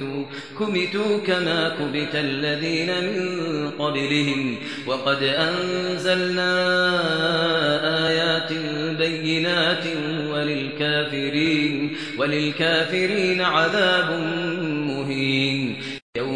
كبتوا كبتوا كما كبت الذين من قبلهم. وقد أنزلنا آيات بينات وللكافرين وللكافرين عذاب مهين.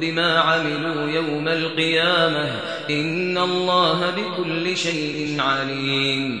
بما عملوا يوم القيامة إن الله بكل شيء عليم.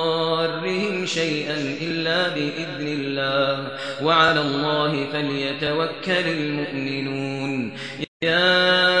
شيئا إلا بإذن الله. وعلى الله فليتوكل المؤمنون. يا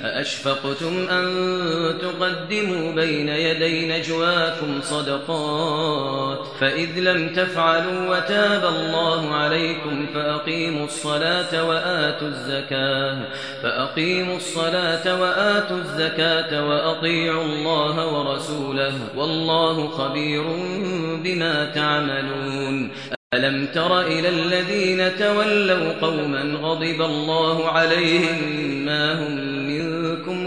أأشفقتم أن تقدموا بين يدي نجواكم صدقات فإذ لم تفعلوا وتاب الله عليكم فأقيموا الصلاة وآتوا الزكاة فأقيموا الصلاة وآتوا الزكاة وأطيعوا الله ورسوله والله خبير بما تعملون ألم تر إلى الذين تولوا قوما غضب الله عليهم ما هم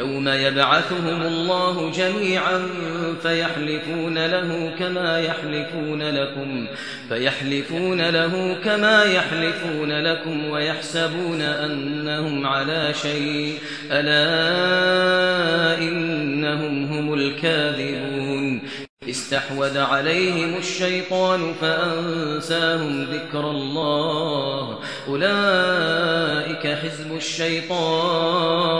يوم يبعثهم الله جميعا فيحلفون له كما يحلفون لكم فيحلفون له كما يحلفون لكم ويحسبون أنهم على شيء ألا إنهم هم الكاذبون. استحوذ عليهم الشيطان فأنساهم ذكر الله أولئك حزب الشيطان.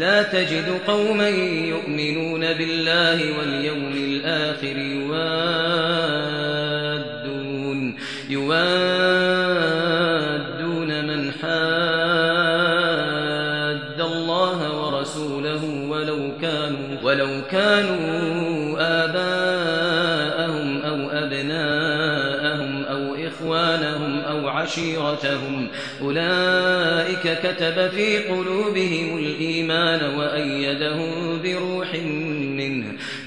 لا تجد قوما يؤمنون بالله واليوم الآخر يوادون يوادون من حاد الله ورسوله ولو كانوا ولو كانوا أو عشيرتهم أولئك كتب في قلوبهم الإيمان وأيدهم بروح